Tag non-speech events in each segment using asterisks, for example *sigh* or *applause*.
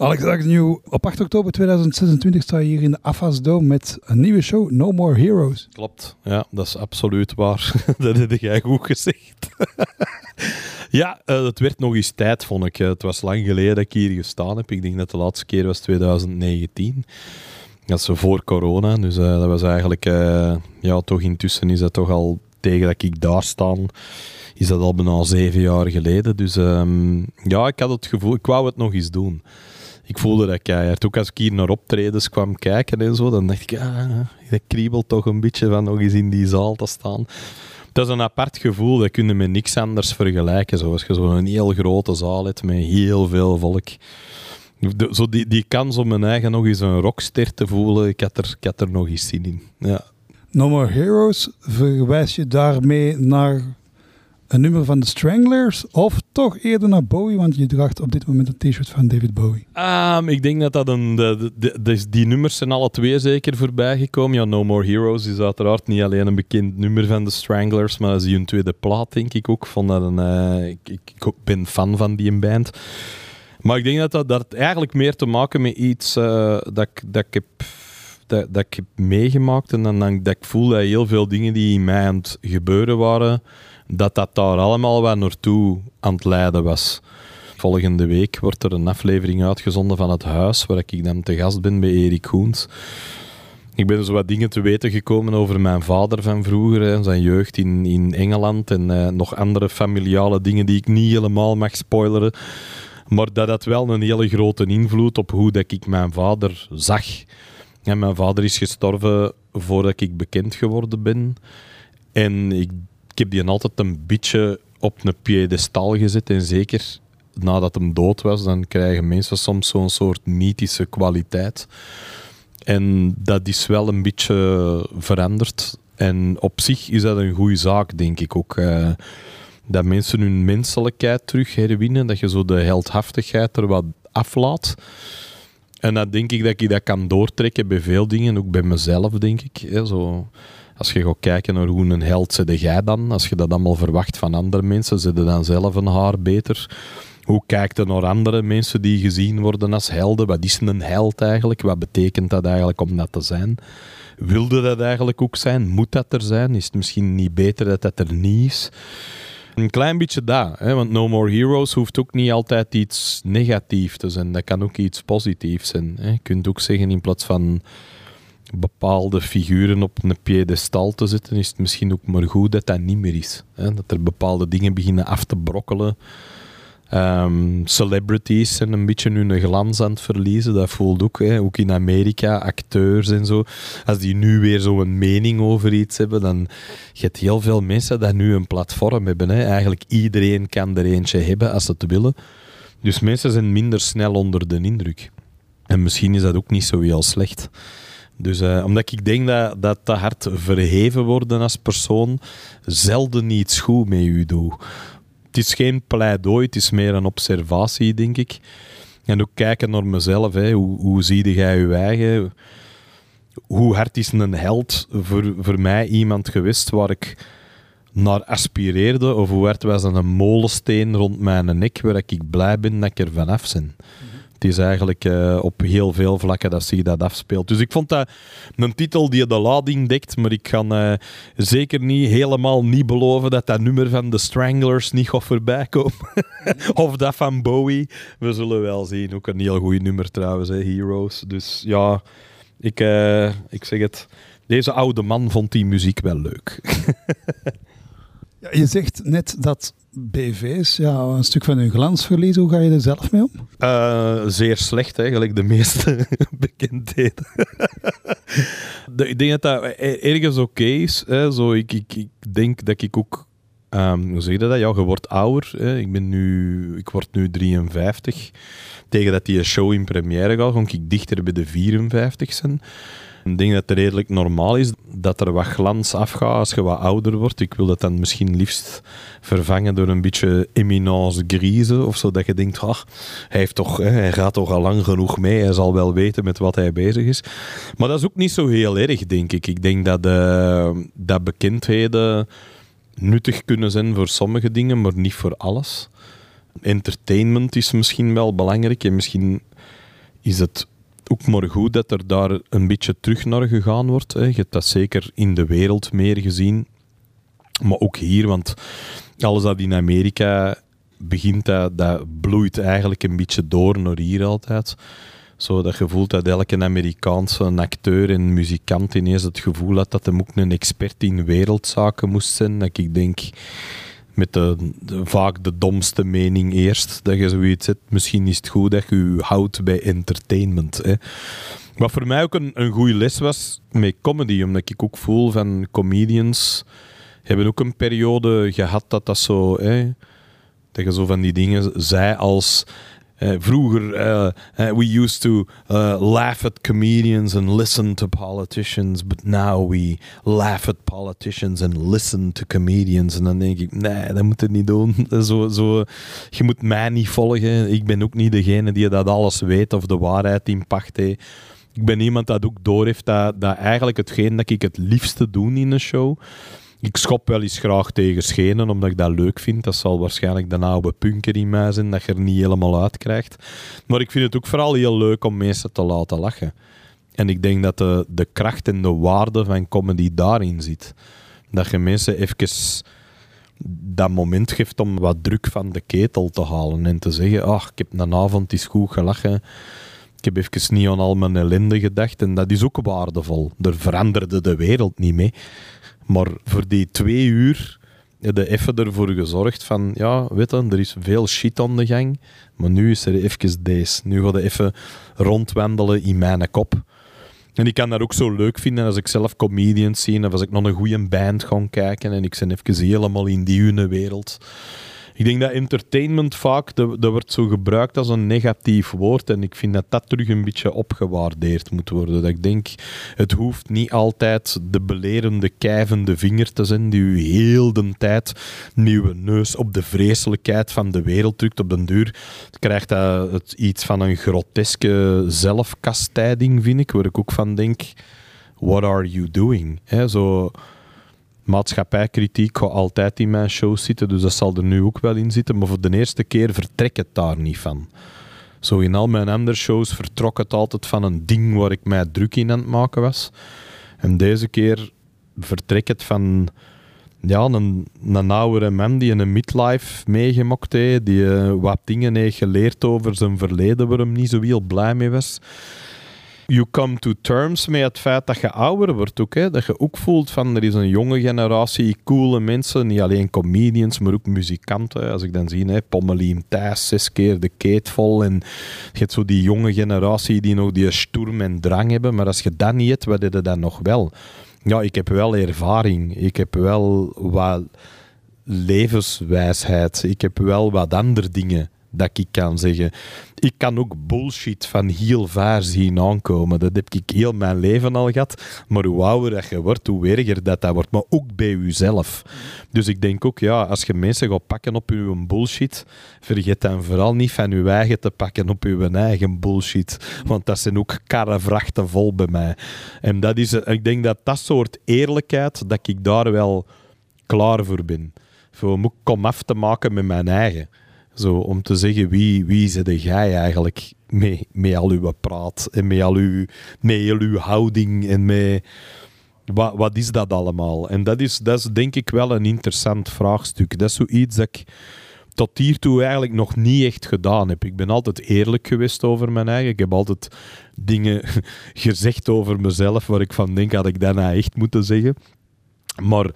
Alex Agnew, op 8 oktober 2026 sta je hier in de AFAS Dome met een nieuwe show, No More Heroes. Klopt, ja, dat is absoluut waar. *laughs* dat heb jij goed gezegd. *laughs* ja, uh, het werd nog eens tijd, vond ik. Het was lang geleden dat ik hier gestaan heb. Ik denk dat de laatste keer was 2019. Dat is voor corona, dus uh, dat was eigenlijk... Uh, ja, toch intussen is dat toch al tegen dat ik daar sta is dat al bijna zeven jaar geleden. Dus um, ja, ik had het gevoel, ik wou het nog eens doen. Ik voelde dat keihard. Ook als ik hier naar optredens kwam kijken en zo, dan dacht ik, ah, dat kriebelt toch een beetje van nog eens in die zaal te staan. Dat is een apart gevoel, dat kun je met niks anders vergelijken. Zoals je zo'n heel grote zaal hebt met heel veel volk. zo die, die kans om mijn eigen nog eens een rockster te voelen, ik had er, ik had er nog eens zin in. Ja. No More Heroes, verwijs je daarmee naar een nummer van de Stranglers of toch eerder naar Bowie, want je draagt op dit moment een t-shirt van David Bowie? Um, ik denk dat dat een... De, de, de, die nummers zijn alle twee zeker voorbij gekomen. Ja, No More Heroes is uiteraard niet alleen een bekend nummer van de Stranglers, maar dat is een tweede plaat, denk ik ook. Dat een, uh, ik, ik, ik, ben fan van die band. Maar ik denk dat dat, eigenlijk meer te maken met iets uh, dat, dat ik heb dat, dat ik heb meegemaakt en dan, dat ik voel dat heel veel dingen die in mij aan het gebeuren waren, dat dat daar allemaal wat naartoe aan het leiden was. Volgende week wordt er een aflevering uitgezonden van Het Huis, waar ik dan te gast ben bij Erik Koens. Ik ben zo wat dingen te weten gekomen over mijn vader van vroeger, hè, zijn jeugd in, in Engeland en uh, nog andere familiale dingen die ik niet helemaal mag spoileren. Maar dat had wel een hele grote invloed op hoe dat ik mijn vader zag. En mijn vader is gestorven voordat ik bekend geworden ben. En ik ik heb die altijd een beetje op een piedestal gezet. En zeker nadat hem dood was, dan krijgen mensen soms zo'n soort mythische kwaliteit. En dat is wel een beetje veranderd. En op zich is dat een goede zaak, denk ik ook. Uh, dat mensen hun menselijkheid terug herwinnen. Dat je zo de heldhaftigheid er wat aflaat. En dat denk ik dat ik dat kan doortrekken bij veel dingen. Ook bij mezelf, denk ik. Hè, zo als je gaat kijken naar hoe een held zit jij dan, als je dat allemaal verwacht van andere mensen, zit dan zelf een haar beter. Hoe kijkt je naar andere mensen die gezien worden als helden? Wat is een held eigenlijk? Wat betekent dat eigenlijk om dat te zijn? Wilde dat eigenlijk ook zijn? Moet dat er zijn? Is het misschien niet beter dat dat er niet is? Een klein beetje dat, hè? want No More Heroes hoeft ook niet altijd iets negatiefs te zijn. Dat kan ook iets positiefs zijn. Hè? Je kunt ook zeggen in plaats van bepaalde figuren op een piedestal te zetten, is het misschien ook maar goed dat dat niet meer is. Hè? Dat er bepaalde dingen beginnen af te brokkelen. Um, celebrities zijn een beetje hun glans aan het verliezen. Dat voelt ook. Hè. Ook in Amerika, acteurs en zo. Als die nu weer zo'n mening over iets hebben, dan je heel veel mensen dat nu een platform hebben. Hè. Eigenlijk iedereen kan er eentje hebben als ze het willen. Dus mensen zijn minder snel onder de indruk. En misschien is dat ook niet zo heel slecht. Dus uh, omdat ik denk dat, dat te hard verheven worden als persoon zelden iets goed met u doet. Het is geen pleidooi, het is meer een observatie, denk ik. En ook kijken naar mezelf. Hè. Hoe, hoe zie jij je eigen? Hoe hard is een held voor, voor mij iemand geweest waar ik naar aspireerde? Of hoe hard was een molensteen rond mijn nek waar ik blij ben dat ik er vanaf ben? Het is eigenlijk uh, op heel veel vlakken dat zich dat afspeelt. Dus ik vond dat een titel die de lading dekt, maar ik kan uh, zeker niet helemaal niet beloven dat dat nummer van The Stranglers niet gaat voorbij komen. *laughs* of dat van Bowie. We zullen wel zien. Ook een heel goed nummer trouwens, hè, Heroes. Dus ja, ik, uh, ik zeg het. Deze oude man vond die muziek wel leuk. *laughs* ja, je zegt net dat BV's ja, een stuk van hun glans verliezen. Hoe ga je er zelf mee om? Uh, zeer slecht, eigenlijk de meeste *laughs* bekendheden. ik denk dat dat ergens oké is. Hè. Zo, ik, denk dat ik ook Um, hoe zeg je dat? Ja, je wordt ouder. Hè. Ik, ben nu, ik word nu 53. Tegen dat die show in première gaat, ga ik dichter bij de 54 zijn. Ik denk dat het redelijk normaal is dat er wat glans afgaat als je wat ouder wordt. Ik wil dat dan misschien liefst vervangen door een beetje eminence grise of zo. Dat je denkt, ah, hij, heeft toch, hij gaat toch al lang genoeg mee. Hij zal wel weten met wat hij bezig is. Maar dat is ook niet zo heel erg, denk ik. Ik denk dat, uh, dat bekendheden nuttig kunnen zijn voor sommige dingen, maar niet voor alles. Entertainment is misschien wel belangrijk en misschien is het ook maar goed dat er daar een beetje terug naar gegaan wordt. Hè. Je hebt dat zeker in de wereld meer gezien. Maar ook hier, want alles dat in Amerika begint, dat, dat bloeit eigenlijk een beetje door naar hier altijd. Zo dat gevoel dat elke Amerikaanse acteur en muzikant ineens het gevoel had dat hij ook een expert in wereldzaken moest zijn. Dat ik denk, met de, vaak de domste mening eerst, dat je zoiets zegt, misschien is het goed dat je je houdt bij entertainment. Hè. Wat voor mij ook een, goede les was met comedy, omdat ik ook voel van comedians hebben ook een periode gehad dat dat zo, hè, dat je zo van die dingen zei als uh, vroeger, uh, uh, we used to laugh at comedians and listen to politicians, but now we laugh at politicians and listen to comedians. En dan denk ik, nee, dat moet je niet doen. *laughs* Zo, zo, je moet mij niet volgen. Ik ben ook niet degene die dat alles weet of de waarheid in pacht heeft. Ik ben iemand dat ook doorheeft dat, dat eigenlijk hetgeen dat ik het liefste doe in een show ik schop wel eens graag tegen schenen, omdat ik dat leuk vind. Dat zal waarschijnlijk de oude punker in mij zijn, dat je er niet helemaal uit krijgt. Maar ik vind het ook vooral heel leuk om mensen te laten lachen. En ik denk dat de, de kracht en de waarde van comedy daarin zit. Dat je mensen even dat moment geeft om wat druk van de ketel te halen en te zeggen, ach, ik heb een avond is goed gelachen. Ik heb even niet aan al mijn ellende gedacht en dat is ook waardevol. Er veranderde de wereld niet mee. Maar voor die twee uur heb je even ervoor gezorgd van, ja, weet je, er is veel shit aan de gang, maar nu is er even deze. Nu ga je even rondwandelen in mijn kop. En ik kan dat ook zo leuk vinden als ik zelf comedians zie of als ik naar een goede band ga kijken en ik ben even helemaal in die ene wereld. Ik denk dat entertainment vaak, dat, dat wordt zo gebruikt als een negatief woord. En ik vind dat dat terug een beetje opgewaardeerd moet worden. Dat ik denk, het hoeft niet altijd de belerende, kijvende vinger te zijn die u heel de tijd nieuwe neus op de vreselijkheid van de wereld drukt. Op den duur krijgt dat het iets van een groteske zelfkastijding, vind ik. Waar ik ook van denk, what are you doing? He, zo maatschappijkritiek gaat altijd in mijn show zitten, dus dat zal er nu ook wel in zitten. Maar voor de eerste keer vertrek het daar niet van. Zo in al mijn andere shows vertrok het altijd van een ding waar ik mij druk in aan het maken was. En deze keer vertrek het van ja, een, een oudere man die een midlife meegemaakt heeft, die uh, wat dingen heeft geleerd over zijn verleden waar hem niet zo heel blij mee was you come to terms met het feit dat je ouder wordt ook. Hè? Dat je ook voelt van er is een jonge generatie, coole mensen, niet alleen comedians, maar ook muzikanten. Als ik dan zie, hè, Pommelien Thijs, zes keer de keet vol. En je hebt zo die jonge generatie die nog die sturm en drang hebben. Maar als je dat niet hebt, wat heb je dan nog wel? Ja, ik heb wel ervaring. Ik heb wel wat levenswijsheid. Ik heb wel wat andere dingen dat ik kan zeggen. Ik kan ook bullshit van heel ver zien aankomen. Dat heb ik heel mijn leven al gehad. Maar hoe ouder dat je wordt, hoe erger dat dat wordt. Maar ook bij jezelf. Dus ik denk ook, ja, als je mensen gaat pakken op je bullshit, vergeet dan vooral niet van je eigen te pakken op je eigen bullshit. Want dat zijn ook karrevrachten vol bij mij. En dat is, ik denk dat dat soort eerlijkheid, dat ik daar wel klaar voor ben. Voor me af te maken met mijn eigen. Zo, om te zeggen, wie, wie zit jij eigenlijk met, met al uw praat en met al uw, met uw houding en met... Wat, wat is dat allemaal? En dat is, dat is denk ik wel een interessant vraagstuk. Dat is zoiets dat ik tot hiertoe eigenlijk nog niet echt gedaan heb. Ik ben altijd eerlijk geweest over mijn eigen. Ik heb altijd dingen *laughs* gezegd over mezelf waar ik van denk, had ik daarna echt moeten zeggen. Maar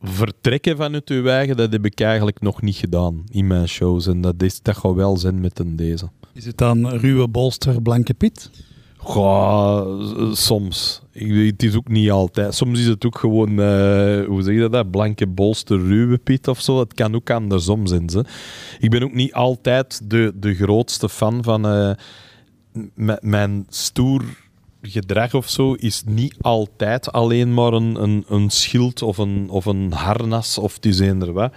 vertrekken vanuit uw eigen, dat heb ik eigenlijk nog niet gedaan in mijn shows. En dat, is, dat gaat wel zijn met een deze. Is het dan ruwe bolster, blanke pit? Goh, soms. het is ook niet altijd. Soms is het ook gewoon, uh, hoe zeg je dat, blanke bolster, ruwe pit of zo. Het kan ook andersom zijn. Ze. Ik ben ook niet altijd de, de grootste fan van uh, mijn stoer gedrag of zo is niet altijd alleen maar een, een, een schild of een, of een harnas of het is eender wat.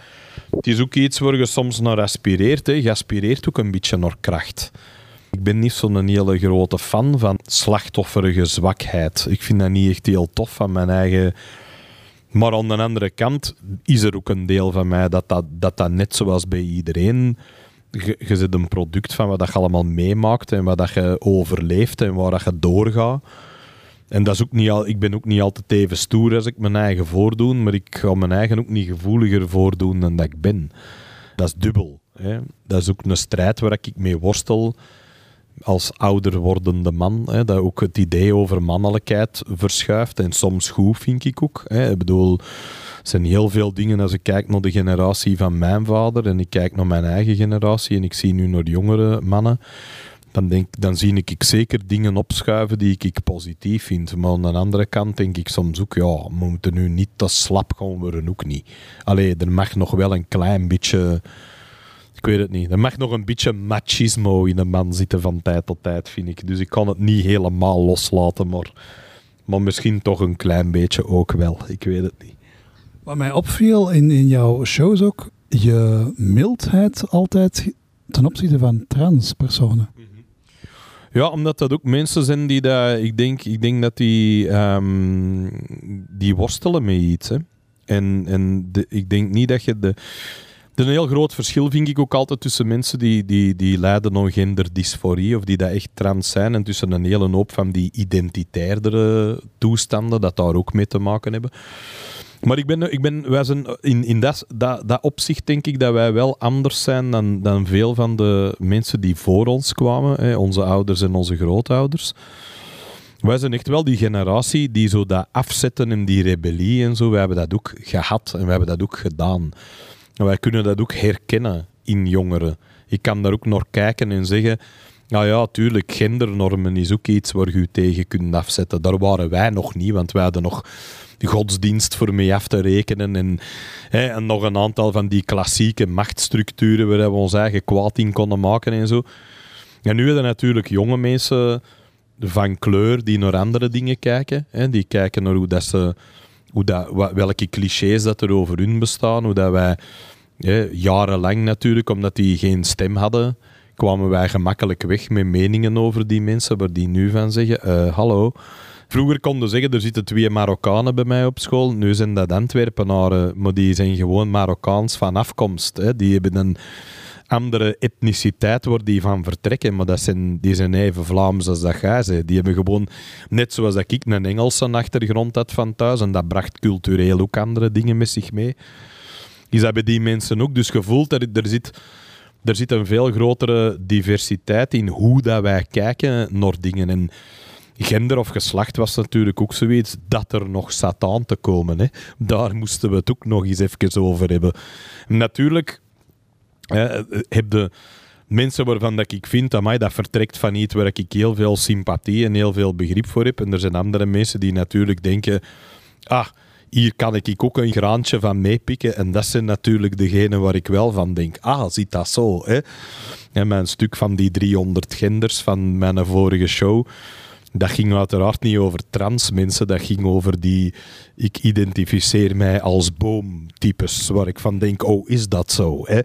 Het is ook iets waar je soms naar aspireert. Hè. Je aspireert ook een beetje naar kracht. Ik ben niet zo'n hele grote fan van slachtofferige zwakheid. Ik vind dat niet echt heel tof van mijn eigen... Maar aan de andere kant is er ook een deel van mij dat dat, dat, dat net zoals bij iedereen je, zit een product van wat dat je allemaal meemaakt en wat dat je overleeft en waar dat je doorgaat. En dat is ook niet al, ik ben ook niet altijd even stoer als ik mijn eigen voordoen, maar ik ga mijn eigen ook niet gevoeliger voordoen dan dat ik ben. Dat is dubbel. Hè. Dat is ook een strijd waar ik mee worstel als ouder wordende man. Hè, dat ook het idee over mannelijkheid verschuift. En soms goed, vind ik ook. Hè. Ik bedoel, zijn heel veel dingen als ik kijk naar de generatie van mijn vader en ik kijk naar mijn eigen generatie en ik zie nu naar jongere mannen. Dan, denk, dan zie ik, ik zeker dingen opschuiven die ik, ik positief vind. Maar aan de andere kant denk ik soms ook, ja, we moeten nu niet te slap gaan worden, ook niet. Allee, er mag nog wel een klein beetje ik weet het niet. Er mag nog een beetje machismo in een man zitten van tijd tot tijd, vind ik. Dus ik kan het niet helemaal loslaten, maar, maar misschien toch een klein beetje ook wel. Ik weet het niet. Wat mij opviel in, in jouw shows ook, je mildheid altijd ten opzichte van transpersonen. Ja, omdat dat ook mensen zijn die dat, ik denk, ik denk dat die, ehm, die worstelen met iets. Hè. En, en de, ik denk niet dat je de. Er is een heel groot verschil, vind ik ook altijd, tussen mensen die, die, die lijden aan genderdysforie of die dat echt trans zijn en tussen een hele hoop van die identitairdere toestanden, dat daar ook mee te maken hebben. Maar ik ben, ik ben, wij zijn in, in dat, dat, dat opzicht denk ik dat wij wel anders zijn dan, dan veel van de mensen die voor ons kwamen, hè, onze ouders en onze grootouders. Wij zijn echt wel die generatie die zo dat afzetten en die rebellie en zo, wij hebben dat ook gehad en wij hebben dat ook gedaan. En wij kunnen dat ook herkennen in jongeren. Ik kan daar ook naar kijken en zeggen, nou ja, tuurlijk, gendernormen is ook iets waar je je tegen kunt afzetten. Daar waren wij nog niet, want wij hadden nog godsdienst voor mee af te rekenen. En, hè, en nog een aantal van die klassieke machtsstructuren waar we ons eigen kwaad in konden maken en zo. En nu hebben natuurlijk jonge mensen van kleur die naar andere dingen kijken. Hè. Die kijken naar hoe dat ze, hoe dat, welke clichés dat er over hun bestaan. Hoe dat wij jarenlang natuurlijk, omdat die geen stem hadden, kwamen wij gemakkelijk weg met meningen over die mensen, waar die nu van zeggen: uh, hallo. Vroeger konden zeggen, er zitten twee Marokkanen bij mij op school. Nu zijn dat Antwerpenaren, maar die zijn gewoon Marokkaans van afkomst. Hè. Die hebben een andere etniciteit waar die van vertrekken, maar dat zijn, die zijn even Vlaams als dat jij zei. Die hebben gewoon, net zoals dat ik een Engelse achtergrond had van thuis, en dat bracht cultureel ook andere dingen met zich mee, is dat die mensen ook. Dus gevoeld dat er zit... Er zit een veel grotere diversiteit in hoe dat wij kijken naar dingen. En gender of geslacht was natuurlijk ook zoiets dat er nog zat aan te komen. Hè. Daar moesten we het ook nog eens even over hebben. Natuurlijk heb de mensen waarvan dat ik vind dat mij dat vertrekt van iets waar ik heel veel sympathie en heel veel begrip voor heb. En er zijn andere mensen die natuurlijk denken, ah, hier kan ik ook een graantje van meepikken. En dat zijn natuurlijk degenen waar ik wel van denk, ah, ziet dat zo. En mijn stuk van die 300 genders van mijn vorige show dat ging uiteraard niet over trans mensen, dat ging over die ik identificeer mij als boomtypes, waar ik van denk, oh, is dat zo? Hè?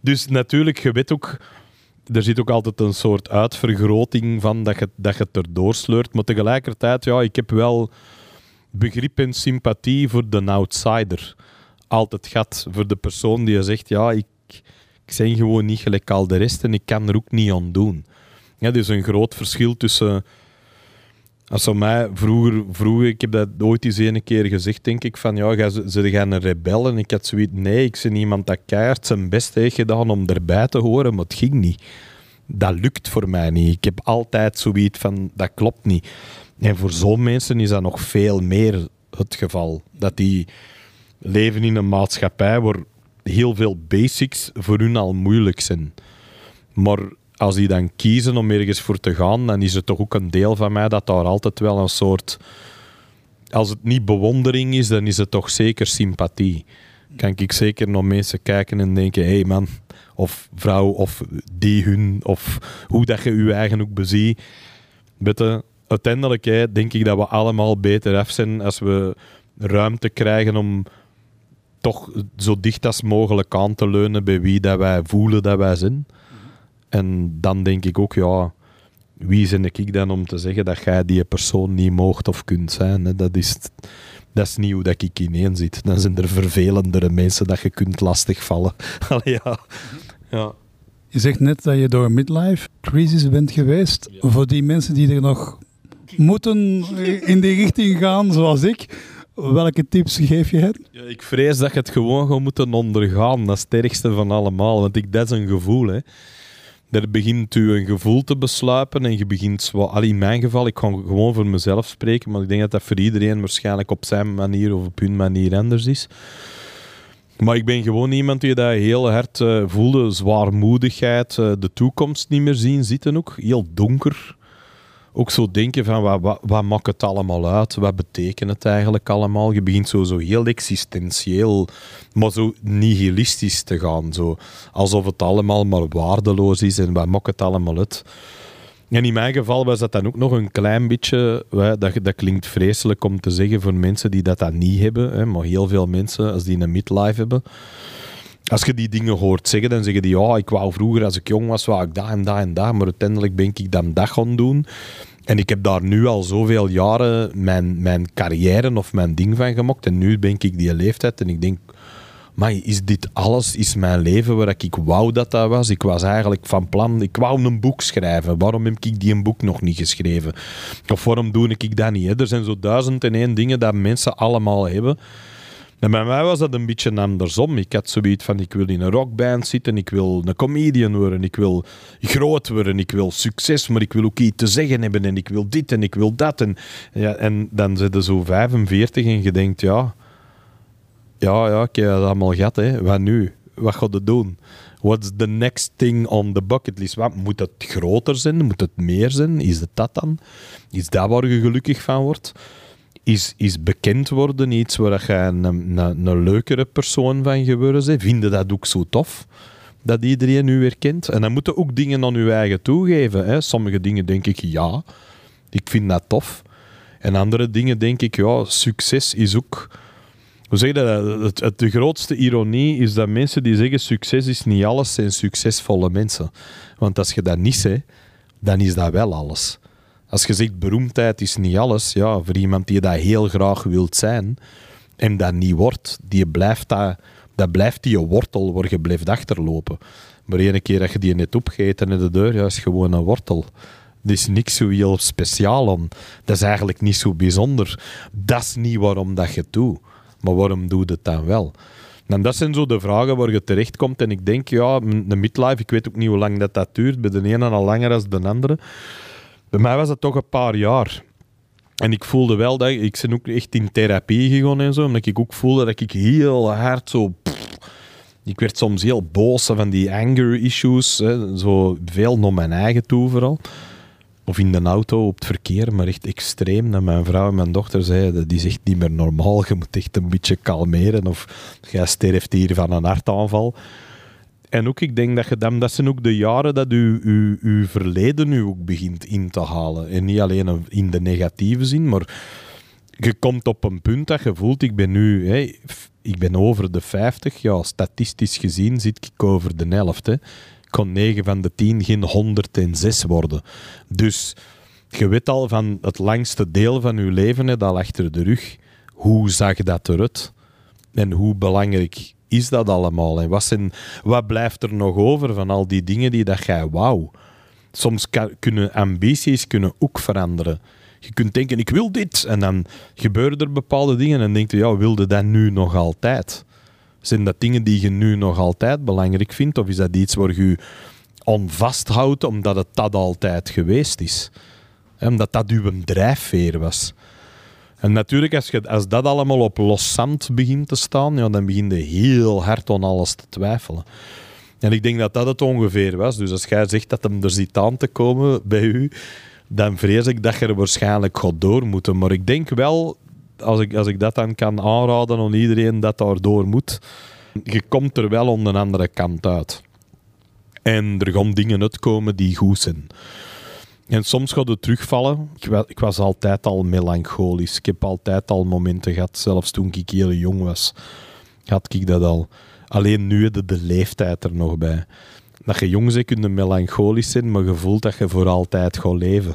Dus natuurlijk, je weet ook, er zit ook altijd een soort uitvergroting van dat je, dat je het erdoor sleurt, maar tegelijkertijd, ja, ik heb wel begrip en sympathie voor de outsider. Altijd gehad voor de persoon die zegt, ja, ik, ik ben gewoon niet gelijk al de rest en ik kan er ook niet aan doen. Er is een groot verschil tussen als ze mij vroeger, vroeger, ik heb dat ooit eens een keer gezegd, denk ik, van ja, ze gaan een ik had zoiets, nee, ik ben iemand dat keihard zijn best heeft gedaan om erbij te horen, maar het ging niet. Dat lukt voor mij niet. Ik heb altijd zoiets van, dat klopt niet. En voor zo'n mensen is dat nog veel meer het geval. Dat die leven in een maatschappij waar heel veel basics voor hun al moeilijk zijn. Maar als die dan kiezen om ergens voor te gaan, dan is het toch ook een deel van mij dat daar altijd wel een soort. Als het niet bewondering is, dan is het toch zeker sympathie. Kan ik zeker naar mensen kijken en denken: hé hey man, of vrouw, of die hun, of hoe dat je je eigen ook beziet. Bitte, uiteindelijk denk ik dat we allemaal beter af zijn als we ruimte krijgen om toch zo dicht als mogelijk aan te leunen bij wie dat wij voelen dat wij zijn. En dan denk ik ook, ja, wie ben ik dan om te zeggen dat jij die persoon niet moogt of kunt zijn? Hè? Dat, is, dat is niet hoe dat ik ineen zit. Dan zijn er vervelendere mensen dat je kunt lastigvallen. *laughs* Allee, ja. ja. Je zegt net dat je door een midlife crisis bent geweest. Voor die mensen die er nog moeten in die richting gaan, zoals ik, welke tips geef je hen? Ja, ik vrees dat je het gewoon gaat moeten ondergaan. Dat is het ergste van allemaal. Want ik, dat is een gevoel. Hè. Er begint u een gevoel te besluipen en je begint... Al in mijn geval, ik ga gewoon voor mezelf spreken, maar ik denk dat dat voor iedereen waarschijnlijk op zijn manier of op hun manier anders is. Maar ik ben gewoon iemand die dat heel hard eh, voelde. Zwaarmoedigheid, eh, de toekomst niet meer zien zitten ook. Heel donker. Ook zo denken van, wat, wat, wat maakt het allemaal uit? Wat betekent het eigenlijk allemaal? Je begint zo, zo heel existentieel, maar zo nihilistisch te gaan. Zo. Alsof het allemaal maar waardeloos is en wat maakt het allemaal uit? En in mijn geval was dat dan ook nog een klein beetje... Dat, dat klinkt vreselijk om te zeggen voor mensen die dat dan niet hebben. Hè, maar heel veel mensen, als die een midlife hebben... Als je die dingen hoort zeggen, dan zeggen die... Ja, ik wou vroeger, als ik jong was, wou ik dat en dat en dat. Maar uiteindelijk ben ik dan dat gaan doen. En ik heb daar nu al zoveel jaren mijn, mijn carrière of mijn ding van gemaakt. En nu ben ik die leeftijd en ik denk... Maar is dit alles? Is mijn leven waar ik wou dat dat was? Ik was eigenlijk van plan, ik wou een boek schrijven. Waarom heb ik die een boek nog niet geschreven? Of waarom doe ik dat niet? hè? Er zijn zo duizend en één dingen dat mensen allemaal hebben. En bij mij was dat een beetje andersom. Ik had zoiets van, ik wil in een rockband zitten, ik wil een comedian worden, ik wil groot worden, ik wil succes, maar ik wil ook iets te zeggen hebben en ik wil dit en ik wil dat. En, ja, en dan zit je zo 45 en je denkt, ja, ja, ja, ik heb dat allemaal gehad, hè. Wat nu? Wat ga je doen? What's the next thing on the bucket list? Wat, moet het groter zijn? Moet het meer zijn? Is het dat dan? Is dat waar je gelukkig van wordt? Is, is bekend worden iets waar je een, een, een leukere persoon van geworden bent? Vind je dat ook zo tof? Dat iedereen u herkent? En dan moeten ook dingen aan je eigen toegeven. Hè? Sommige dingen denk ik, ja, ik vind dat tof. En andere dingen denk ik, ja, succes is ook... Hoe zeg dat? Het, het- de grootste ironie is dat mensen die zeggen succes is niet alles, zijn succesvolle mensen. Want als je dat niet zegt, dan is dat wel alles. Als je zegt beroemdheid is niet alles, ja, voor iemand die dat heel graag wilt zijn en dat niet wordt, die blijft dat, dat blijft die wortel waar je blijft achterlopen. Maar ene keer dat je die net opgeet en de deur, ja, is gewoon een wortel. Er is niks zo heel speciaal aan. Dat is eigenlijk niet zo bijzonder. Dat is niet waarom dat je het doet. Maar waarom doe je het dan wel? En dat zijn zo de vragen waar je terechtkomt. En ik denk, ja, de midlife, ik weet ook niet hoe lang dat, dat duurt. Bij de ene al langer dan de andere. Bij mij was het toch een paar jaar. En ik voelde wel dat... Ik ben ook echt in therapie gegaan en zo. Omdat ik ook voelde dat ik heel hard zo... ik werd soms heel boos van die anger issues. Hè, zo veel naar mijn eigen toe vooral. Of in de auto, op het verkeer, maar echt extreem. Dat mijn vrouw en mijn dochter zeiden, die zegt niet meer normaal. Je moet echt een beetje kalmeren. Of jij sterft hier van een hartaanval. En ook, ik denk dat je dan, dat zijn ook de jaren dat u, uw verleden nu ook begint in te halen. En niet alleen in de negatieve zin, maar je komt op een punt dat je voelt, ik ben nu, ik ben over de 50. Ja, statistisch gezien zit ik over de helft. Hè. Ik kon 9 van de 10 geen 106 worden. Dus je weet al van het langste deel van je leven, hè, dat achter de rug. Hoe zag dat eruit? En hoe belangrijk is dat allemaal? En wat, zijn, wat blijft er nog over van al die dingen die dat jij wou? Soms kunnen ambities kunnen ook veranderen. Je kunt denken, ik wil dit. En dan gebeuren er bepaalde dingen en denk je, ja, wilde dat nu nog altijd? Zijn dat dingen die je nu nog altijd belangrijk vindt? Of is dat iets waar je aan vasthoudt omdat het dat altijd geweest is? Omdat dat uw drijfveer was. En natuurlijk, als, je, als dat allemaal op los zand begint te staan, ja, dan begin je heel hard aan alles te twijfelen. En ik denk dat dat het ongeveer was. Dus als jij zegt dat hem er zit aan te komen bij u, dan vrees ik dat je er waarschijnlijk gaat door moeten. Maar ik denk wel, als ik, als ik dat dan kan aanraden aan iedereen dat daar door moet, je komt er wel aan een andere kant uit. En er gaan dingen uitkomen die goed zijn. En soms gaat het terugvallen. Ik was, ik was altijd al melancholisch. Ik heb altijd al momenten gehad, zelfs toen ik heel jong was, had ik dat al. Alleen nu je de leeftijd er nog bij. Dat je jong bent, kun je melancholisch zijn, maar je voelt dat je voor altijd gaat leven.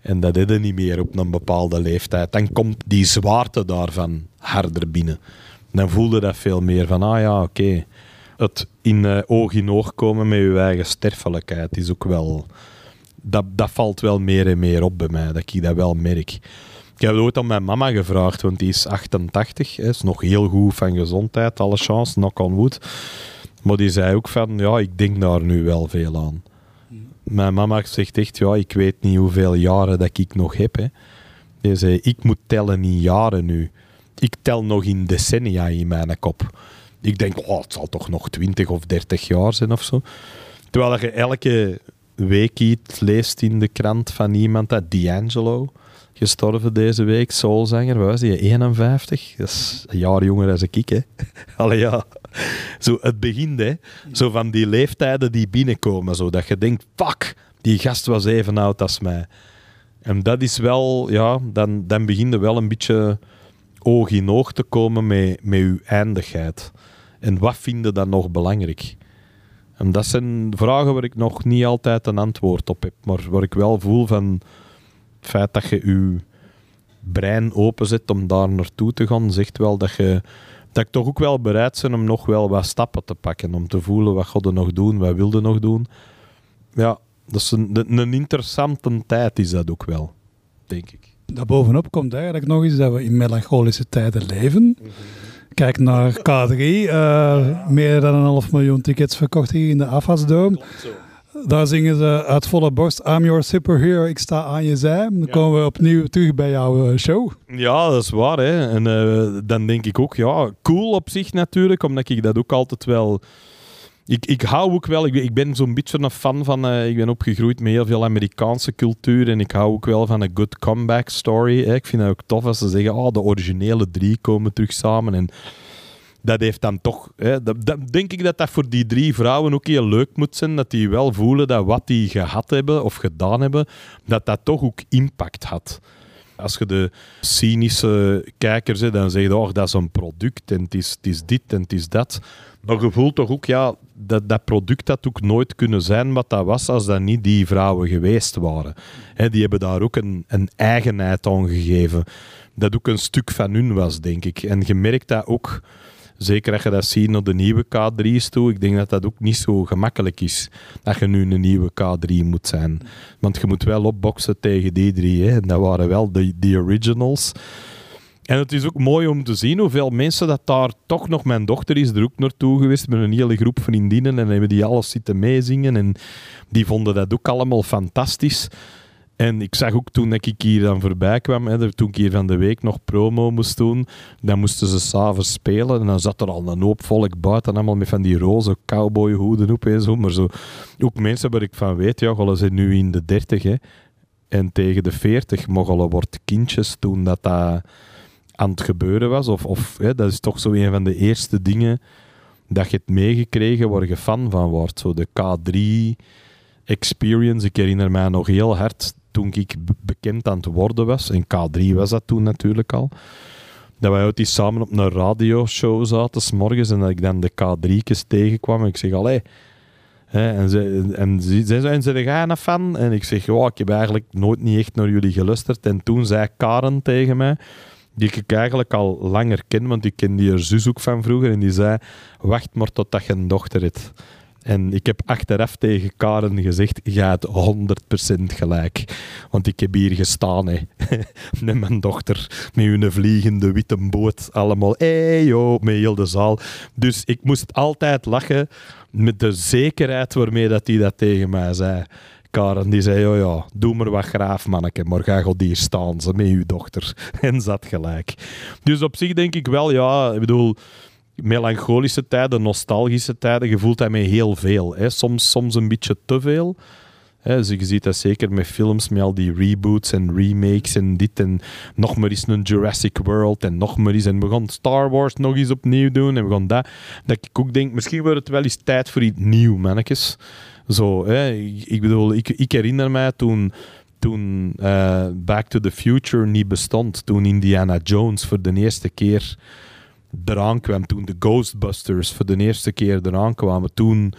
En dat je niet meer op een bepaalde leeftijd. Dan komt die zwaarte daarvan harder binnen. Dan voelde dat veel meer van, ah ja, oké. het in uh, oog in oog komen met je eigen sterfelijkheid is ook wel... Dat, dat valt wel meer en meer op bij mij, dat ik dat wel merk. Ik heb ooit aan mijn mama gevraagd, want die is 88, hè, is nog heel goed van gezondheid, alle chance, knock on wood. Maar die zei ook van, ja, ik denk daar nu wel veel aan. Mijn mama zegt echt, ja, ik weet niet hoeveel jaren dat ik nog heb. Hè. Die zei, ik moet tellen in jaren nu. Ik tel nog in decennia in mijn kop. Ik denk, oh, het zal toch nog 20 of 30 jaar zijn of zo. Terwijl je elke week iets leest in de krant van iemand, dat D'Angelo, gestorven deze week, soulzanger, was die, 51? Dat is een jaar jonger dan ik, hè. *laughs* Allee, ja. Zo, het begint, hè. Zo van die leeftijden die binnenkomen, zo, dat je denkt, fuck, die gast was even oud als mij. En dat is wel, ja, dan, dan begin je wel een beetje oog in oog te komen met, met je eindigheid. En wat vind je dan nog belangrijk? En dat zijn vragen waar ik nog niet altijd een antwoord op heb, maar waar ik wel voel van het feit dat je je brein openzet om daar naartoe te gaan, zegt wel dat je dat ik toch ook wel bereid ben om nog wel wat stappen te pakken, om te voelen wat God er nog doen, wat wilde nog doen. Ja, dat is een, een interessante tijd is dat ook wel, denk ik. Daarbovenop komt eigenlijk nog eens dat we in melancholische tijden leven. Kijk naar K3, uh, meer dan een half miljoen tickets verkocht hier in de AFAS-doom. Daar zingen ze uit volle borst I'm your superhero, ik sta aan je zij. Dan komen we opnieuw terug bij jouw eh, show. Ja, dat is waar. Hè. En uh, dan denk ik ook, ja, cool op zich natuurlijk, omdat ik dat ook altijd wel ik, ik hou ook wel, ik, ben zo'n beetje een fan van, uh, ik ben opgegroeid met heel veel Amerikaanse cultuur en ik hou ook wel van een good comeback story. Ik vind het ook tof als ze zeggen, oh, de originele drie komen terug samen en dat heeft dan toch, hè, denk ik dat dat voor die drie vrouwen ook heel leuk moet zijn, dat die wel voelen dat wat die gehad hebben of gedaan hebben, dat dat toch ook impact had. Als je de cynische kijkers, hè, dan zeg je, oh, dat is een product en het is, het is dit en het is dat. Maar je voelt toch ook, ja, dat, dat product had ook nooit kunnen zijn wat dat was als dat niet die vrouwen geweest waren. die hebben daar ook een, een eigenheid aan gegeven. Dat ook een stuk van hun was, denk ik. En je merkt dat ook, zeker als je dat ziet naar de nieuwe K3's toe, ik denk dat dat ook niet zo gemakkelijk is, dat je nu een nieuwe K3 moet zijn. Want je moet wel opboksen tegen die drie. Hè. En dat waren wel de, de originals. En het is ook mooi om te zien hoeveel mensen dat daar toch nog... Mijn dochter is er ook naartoe geweest met een hele groep vriendinnen en hebben die alles zitten meezingen en die vonden dat ook allemaal fantastisch. En ik zag ook toen ik hier dan voorbij kwam, hè, toen ik hier van de week nog promo moest doen, dan moesten ze s'avonds spelen en dan zat er al een hoop volk buiten, allemaal met van die roze cowboyhoeden op en zo. Maar zo, ook mensen waar ik van weet, ja, ze zijn nu in de dertig, hè. En tegen de veertig mogen wordt kindjes toen dat dat aan het gebeuren was. Of, of hè, dat is toch zo een van de eerste dingen dat je het meegekregen waar je fan van wordt. Zo de K3 experience. Ik herinner mij nog heel hard toen ik bekend aan het worden was. En K3 was dat toen natuurlijk al. Dat wij die samen op een radioshow zaten, s morgens, en dat ik dan de K3'tjes tegenkwam. En ik zeg, allee... en ze, en ze, zijn ze er fan? En ik zeg, oh, ik heb eigenlijk nooit niet echt naar jullie geluisterd. En toen zei Karen tegen mij, die ik eigenlijk al langer ken, want ik ken die er zus ook van vroeger. En die zei, wacht maar totdat je een dochter hebt. En ik heb achteraf tegen Karen gezegd, je hebt 100% gelijk. Want ik heb hier gestaan, hè. *laughs* met mijn dochter, met hun vliegende witte boot, allemaal, hey yo, met heel de zaal. Dus ik moest altijd lachen met de zekerheid waarmee dat hij dat tegen mij zei. Karen die zei, oh ja, doe maar wat graaf, manneke, maar ga god hier staan, ze met uw dochter. *laughs* En zat gelijk. Dus op zich denk ik wel, ja, ik bedoel, melancholische tijden, nostalgische tijden, je voelt daarmee heel veel. Hè. Soms, soms een beetje te veel. Hè. Dus je ziet dat zeker met films, met al die reboots en remakes en dit en nog maar eens een Jurassic World en nog maar eens en we gaan Star Wars nog eens opnieuw doen en we gaan dat. Dat ik ook denk, misschien wordt het wel eens tijd voor iets nieuw, mannetjes. Zo, hè. Ik, bedoel, ik, ik herinner mij toen toen uh, Back to the Future niet bestond, toen Indiana Jones voor de eerste keer eraan kwam, toen de Ghostbusters voor de eerste keer eraan kwamen, toen...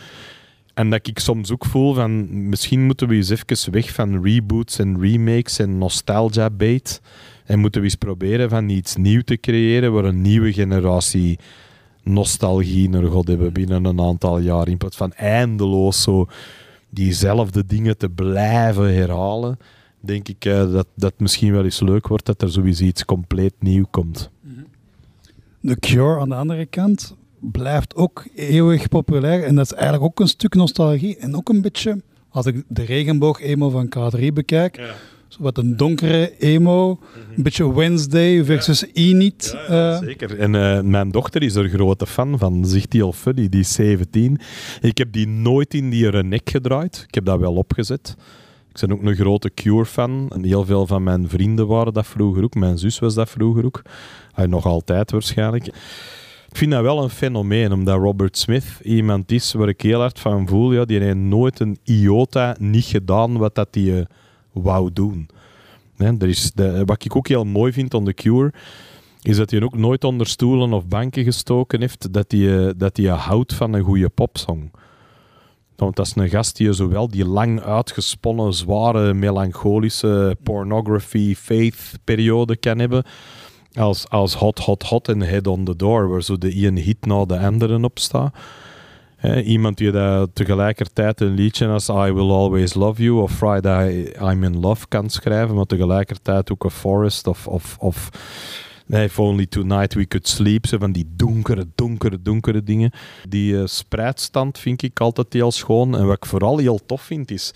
En dat ik soms ook voel van, misschien moeten we eens even weg van reboots en remakes en nostalgia bait en moeten we eens proberen van iets nieuw te creëren waar een nieuwe generatie nostalgie naar God hebben binnen een aantal jaar. In plaats van eindeloos zo diezelfde dingen te blijven herhalen, denk ik uh, dat dat misschien wel eens leuk wordt dat er sowieso iets compleet nieuw komt. The Cure aan de andere kant blijft ook eeuwig populair en dat is eigenlijk ook een stuk nostalgie en ook een beetje, als ik de regenboog-emo van K3 bekijk, ja. wat een donkere emo, een beetje Wednesday versus ja. Ja, uh. Zeker. En uh, mijn dochter is er grote fan van, zegt die al funny, die is 17. Ik heb die nooit in die nek gedraaid. Ik heb dat wel opgezet. Ik ben ook een grote Cure-fan. En heel veel van mijn vrienden waren dat vroeger ook. Mijn zus was dat vroeger ook. Hij nog altijd waarschijnlijk. Ik vind dat wel een fenomeen, omdat Robert Smith iemand is waar ik heel hard van voel. Ja, die heeft nooit een iota niet gedaan wat dat hij uh, wou doen. Nee, er is de, wat ik ook heel mooi vind aan The Cure, is dat hij ook nooit onder stoelen of banken gestoken heeft, dat hij, uh, dat hij houdt van een goede popsong. Want dat is een gast die zowel die lang uitgesponnen, zware, melancholische pornography, faith periode kan hebben, als, als Hot Hot Hot en Head on the Door, waar zo de ene hit na de andere op staat. iemand die daar tegelijkertijd een liedje als I Will Always Love You of Friday I'm in Love kan schrijven, maar tegelijkertijd ook een Forest of, of, of If Only Tonight We Could Sleep. Zo van die donkere, donkere, donkere dingen. Die uh, spreidstand vind ik altijd heel schoon. En wat ik vooral heel tof vind is...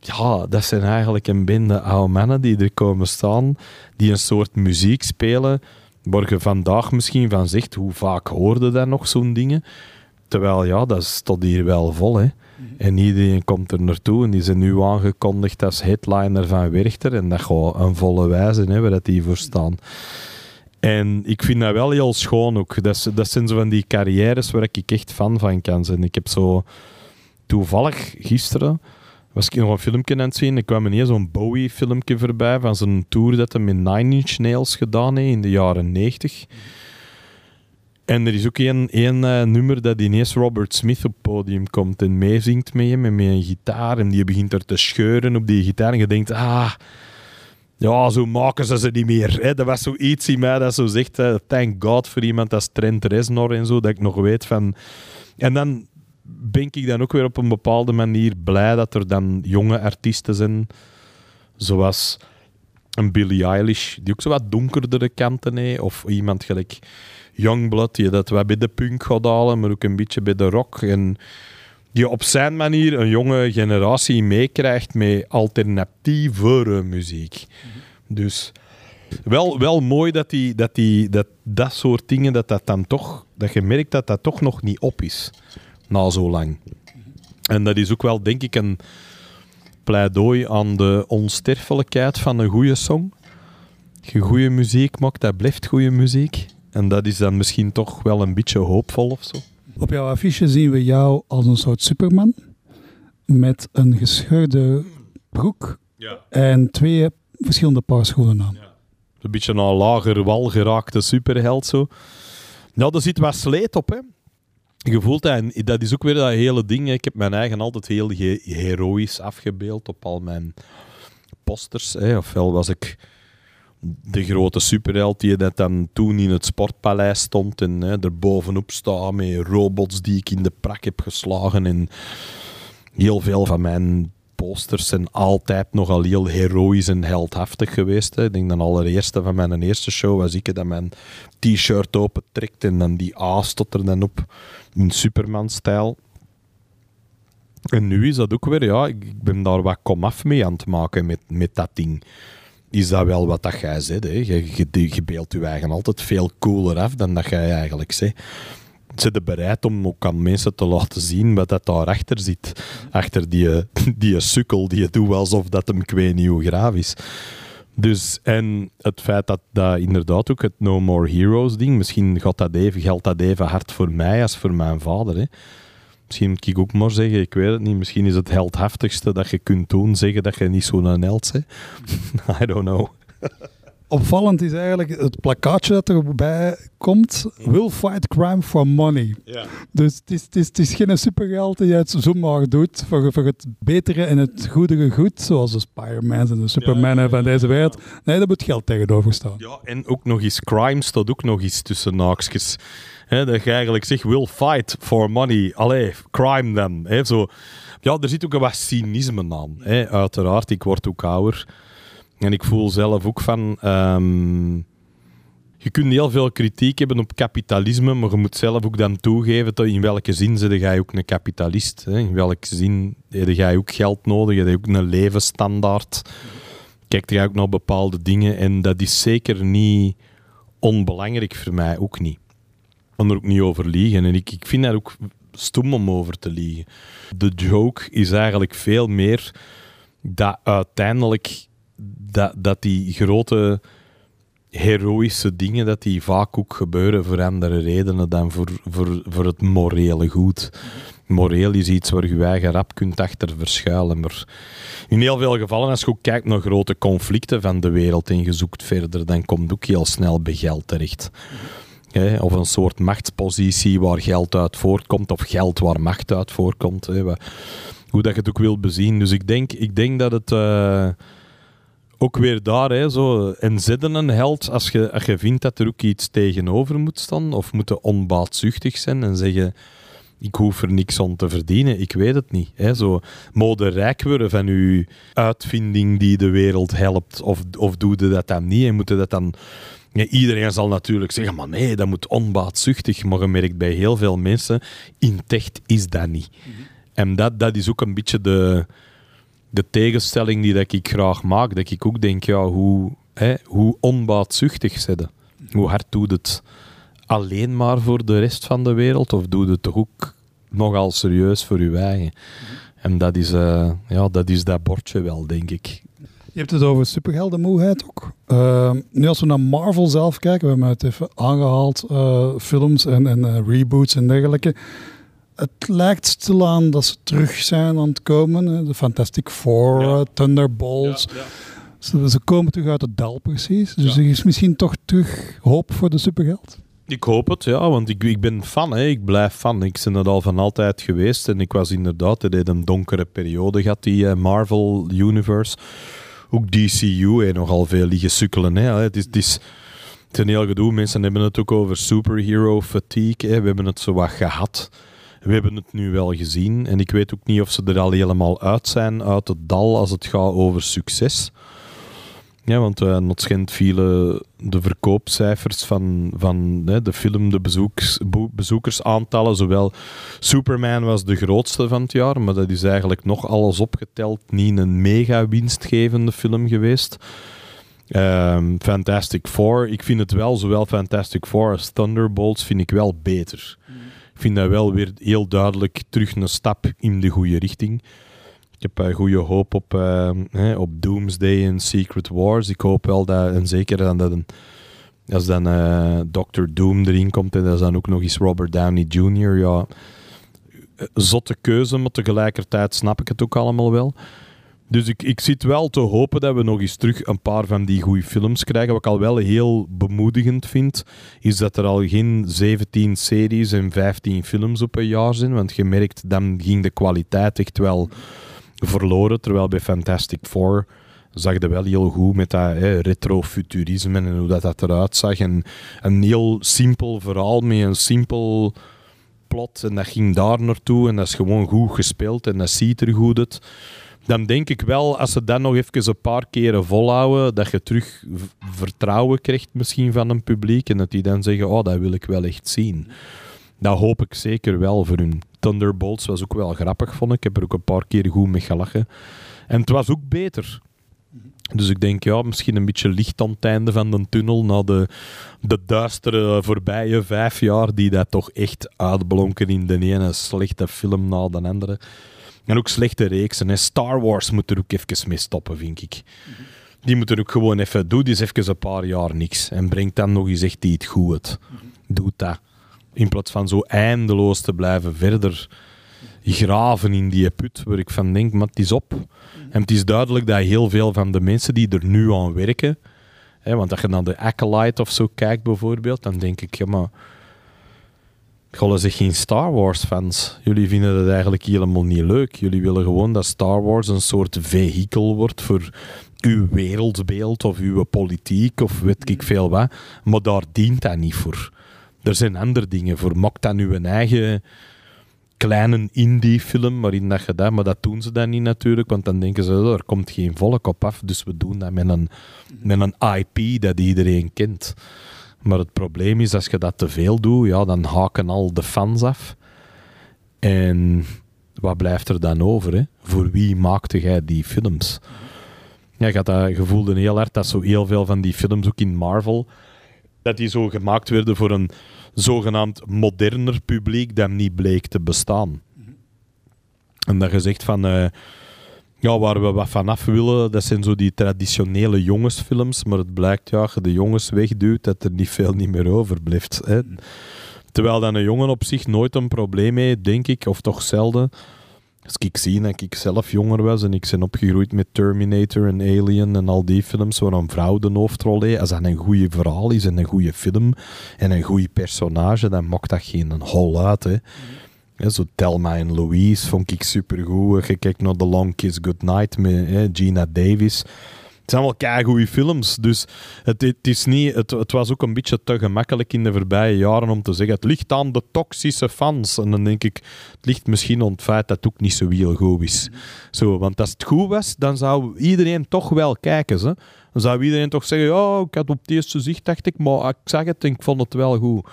Ja, dat zijn eigenlijk een bende oude mannen die er komen staan. Die een soort muziek spelen. Waar je vandaag misschien van zegt, hoe vaak hoorde dat nog zo'n dingen? Terwijl ja, dat is tot hier wel vol. Hè. En iedereen komt er naartoe en die zijn nu aangekondigd als headliner van Werchter. En dat gaat een volle wijze, hè, waar dat die voor staan. En ik vind dat wel heel schoon ook. Dat, dat zijn zo van die carrières waar ik echt fan van kan zijn. Ik heb zo toevallig gisteren was ik nog een filmpje aan het zien. Ik kwam ineens zo'n Bowie-filmpje voorbij van zijn tour dat hij met Nine Inch Nails gedaan heeft in de jaren 90. En er is ook één, uh, nummer dat ineens Robert Smith op het podium komt en meezingt met hem met een gitaar. En die begint er te scheuren op die gitaar. En je denkt, ah, ja, zo maken ze ze niet meer. Hè. Dat was zoiets in mij dat zo zegt, thank God voor iemand als Trent Reznor en zo, dat ik nog weet van... En dan ben ik dan ook weer op een bepaalde manier blij dat er dan jonge artiesten zijn, zoals een Billie Eilish, die ook zo wat donkerdere kanten heeft, of iemand gelijk Youngblood, die dat wat bij de punk gaat halen, maar ook een beetje bij de rock. En die op zijn manier een jonge generatie meekrijgt met alternatievere muziek. Dus wel, wel mooi dat, die, dat, die, dat dat soort dingen, dat dat dan toch, dat je merkt dat dat toch nog niet op is, na zo lang. En dat is ook wel, denk ik, een pleidooi aan de onsterfelijkheid van een goede song. Goede muziek maakt, dat blijft goede muziek. En dat is dan misschien toch wel een beetje hoopvol of zo. Op jouw affiche zien we jou als een soort Superman. Met een gescheurde broek ja. en twee verschillende paar schoenen aan. Ja. Een beetje een lager wal geraakte superheld zo. Nou, daar zit wat sleet op, hè. Je voelt dat, en dat is ook weer dat hele ding. Ik heb mijn eigen altijd heel heroïs afgebeeld op al mijn posters. Hè. Ofwel was ik de grote superheld die dat dan toen in het sportpaleis stond en hè, er bovenop staan met robots die ik in de prak heb geslagen. En heel veel van mijn posters zijn altijd nogal heel heroïs en heldhaftig geweest. Hè. Ik denk de allereerste van mijn eerste show was ik dat mijn t-shirt open trekt en dan die A stond er dan op in Superman-stijl. En nu is dat ook weer, ja, ik ben daar wat komaf mee aan het maken met, met dat ding is dat wel wat dat jij zegt. Hè? Je, je, je beeldt je eigen altijd veel cooler af dan dat jij eigenlijk zegt. Zit je bereid om ook aan mensen te laten zien wat dat daarachter zit? Achter die, *laughs* die sukkel die je doet alsof dat hem nieuw graaf is. Dus, en het feit dat dat inderdaad ook het No More Heroes ding, misschien gaat dat geldt dat even hard voor mij als voor mijn vader. Hè? Misschien moet ik ook maar zeggen, ik weet het niet. Misschien is het heldhaftigste dat je kunt doen, zeggen dat je niet zo'n held bent. *laughs* I don't know. opvallend is eigenlijk het plakkaatje dat erbij komt. Will fight crime for money. Ja. Dus het is, het, is, het is geen supergeld die je het zomaar doet voor, voor het betere en het goedere goed, zoals de Spider-Mans en de Supermannen ja, van deze wereld. Nee, daar moet geld tegenover staan. Ja, en ook nog eens crime staat ook nog eens tussen naakjes. Dat je eigenlijk zegt, will fight for money. Allee, crime dan. Hè, zo. Ja, er zit ook een wat cynisme aan. Uiteraard, ik word ook ouder. En ik voel zelf ook van... ehm, je kunt heel veel kritiek hebben op kapitalisme, maar je moet zelf ook dan toegeven dat in welke zin zit jij ook een kapitalist. Hè? In welke zin heb jij ook geld nodig, heb je ook een levensstandaard. Kijkt jij ook naar bepaalde dingen en dat is zeker niet onbelangrijk voor mij, ook niet. Kan er ook niet over liegen en ik, ik vind dat ook stom om over te liegen. De joke is eigenlijk veel meer dat uiteindelijk dat, dat die grote heroïsche dingen, dat die vaak ook gebeuren voor andere redenen dan voor, voor, voor het morele goed. Moreel is iets waar je eigen rap kunt achter verschuilen. Maar in heel veel gevallen, als je ook kijkt naar grote conflicten van de wereld en je zoekt verder, dan komt ook heel snel bij terecht. Hè, of een soort machtspositie waar geld uit voortkomt, of geld waar macht uit voortkomt. Hè, hoe dat je het ook wilt bezien. Dus ik denk, ik denk dat het eh, ook weer daar, hè, zo, en zitten een held, als je, als je vindt dat er ook iets tegenover moet staan, of moeten onbaatzuchtig zijn en zeggen, ik hoef er niks aan te verdienen, ik weet het niet. Hè, zo, mode rijk worden van uw uitvinding die de wereld helpt, of, of doe je dat dan niet en moet je dat dan... Ja, iedereen zal natuurlijk zeggen, maar nee, dat moet onbaatzuchtig. Maar je merkt bij heel veel mensen, in tech is dat niet. En dat, dat is ook een beetje de, de tegenstelling die dat ik graag maak. Dat ik ook denk, ja, hoe, hè, hoe onbaatzuchtig zitten. Hoe hard doet het alleen maar voor de rest van de wereld? Of doet het toch ook nogal serieus voor je eigen? En dat is, eh, ja, dat is dat bordje wel, denk ik. Je hebt het over superheldenmoeheid ook. Ehm, nu als we naar Marvel zelf kijken, we hebben het even aangehaald, eh, films en, en eh, reboots en dergelijke. Het lijkt stilaan dat ze terug zijn aan het komen. De Fantastic Four, Ja. eh, Thunderbolts. Ze, ze komen terug uit het dal precies. Dus er is misschien toch terug hoop voor de superheld. Ik hoop het, ja, want ik, ik ben fan, hè. ik blijf fan. Ik ben het al van altijd geweest en ik was inderdaad, het een donkere periode gehad, die Marvel Universe. Ook DCU heeft nogal veel liggen sukkelen. Hè. Het, is, het, is, een heel gedoe. Mensen hebben het ook over superhero fatigue. We hebben het zo wat gehad. We hebben het nu wel gezien en ik weet ook niet of ze er al helemaal uit zijn uit het dal als het gaat over succes. Ja, want uh, not schend vielen de verkoopcijfers van, van hè, de film, de bezoeks, bezoekersaantallen. Zowel Superman was de grootste van het jaar, maar dat is eigenlijk nog alles opgeteld niet een mega winstgevende film geweest. Ehm, Fantastic Four, ik vind het wel, zowel Fantastic Four als Thunderbolts, vind ik wel beter. Ik vind dat wel weer heel duidelijk terug een stap in de goede richting. Ik heb uh, goede hoop op, uh, hè, op Doomsday en Secret Wars. Ik hoop wel dat, en zeker dan dat als dan uh, Dr. Doom erin komt en dat is dan ook nog eens Robert Downey Jr. Ja, zotte keuze, maar tegelijkertijd snap ik het ook allemaal wel. Dus ik, ik zit wel te hopen dat we nog eens terug een paar van die goede films krijgen. Wat ik al wel heel bemoedigend vind, is dat er al geen 17 series en 15 films op een jaar zijn. Want je merkt, dan ging de kwaliteit echt wel verloren. Terwijl bij Fantastic Four zag je wel heel goed met dat hè, retrofuturisme en hoe dat, dat eruit zag. En een heel simpel verhaal met een simpel plot. En dat ging daar naartoe en dat is gewoon goed gespeeld en dat ziet er goed uit dan denk ik wel, als ze dat nog even een paar keren volhouden, dat je terug vertrouwen krijgt misschien van een publiek en dat die dan zeggen, oh, dat wil ik wel echt zien. Dat hoop ik zeker wel voor hun. Thunderbolts was ook wel grappig, vond ik. Ik heb er ook een paar keer goed mee gelachen. En het was ook beter. Dus ik denk, ja, misschien een beetje licht aan het einde van de tunnel na de, de duistere voorbije vijf jaar die dat toch echt uitblonken in de ene slechte film na de andere. En ook slechte reeksen. Star Wars moet er ook even mee stoppen, vind ik. Die moeten ook gewoon even... Doe eens even een paar jaar niks. En breng dan nog eens echt iets goed. Doe dat. In plaats van zo eindeloos te blijven verder graven in die put, waar ik van denk, maar het is op. Mm-hmm. En het is duidelijk dat heel veel van de mensen die er nu aan werken, Hè, want als je naar de Acolyte of zo kijkt bijvoorbeeld, dan denk ik, ja maar... Gollen zich geen Star Wars fans. Jullie vinden het eigenlijk helemaal niet leuk. Jullie willen gewoon dat Star Wars een soort vehikel wordt voor uw wereldbeeld of uw politiek of weet ik veel wat. Maar daar dient dat niet voor. Er zijn andere dingen voor. Maak dan uw eigen kleine indie-film waarin dat je. Maar dat doen ze dan niet natuurlijk, want dan denken ze, oh, er komt geen volk op af, dus we doen dat met een, met een IP dat iedereen kent. Maar het probleem is, als je dat te veel doet, ja, dan haken al de fans af. En wat blijft er dan over? Hè? Voor wie maakte jij die films? Ja, ik had dat gevoelde heel hard dat zo heel veel van die films, ook in Marvel, dat die zo gemaakt werden voor een zogenaamd moderner publiek dat niet bleek te bestaan. En dat je zegt van... eh, ja, waar we wat vanaf willen, dat zijn zo die traditionele jongensfilms, maar het blijkt, ja, als je de jongens wegduwt, dat er niet veel niet meer overblijft. Hè. Terwijl dan een jongen op zich nooit een probleem heeft, denk ik, of toch zelden. Als ik zie dat ik zelf jonger was en ik ben opgegroeid met Terminator en Alien en al die films waar een vrouw de hoofdrol heeft, als dat een goede verhaal is en een goede film en een goede personage, dan maakt dat geen hol uit. Hè. Ja, zo Thelma en Louise vond ik supergoed. Je kijkt naar The Long Kiss Goodnight met hè, Gina Davis. Het zijn allemaal keigoede films. Dus het, het, is niet, het, het was ook een beetje te gemakkelijk in de voorbije jaren om te zeggen het ligt aan de toxische fans. En dan denk ik, het ligt misschien aan het feit dat het ook niet zo heel is. Zo, want als het goed was, dan zou iedereen toch wel kijken. Ze. Dan zou iedereen toch zeggen, ja, ik had op het eerste zicht, dacht ik, maar ik zag het en ik vond het wel goed.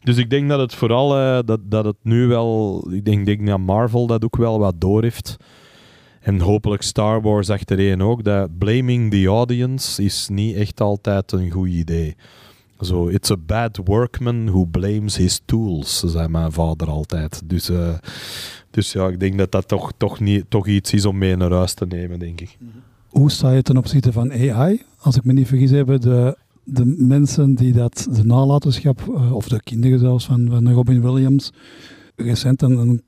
Dus ik denk dat het vooral, eh, dat, dat het nu wel, ik denk, denk dat Marvel dat ook wel wat door heeft. En hopelijk Star Wars achtereen ook. Dat blaming the audience is niet echt altijd een goed idee. Zo, it's a bad workman who blames his tools, zei mijn vader altijd. Dus, eh, dus ja, ik denk dat dat toch, toch, niet, toch iets is om mee naar huis te nemen, denk ik. Hoe sta je ten opzichte van AI? Als ik me niet vergis, hebben de, de mensen die dat, de nalatenschap, eh, of de kinderen zelfs van, van Robin Williams, recent een, een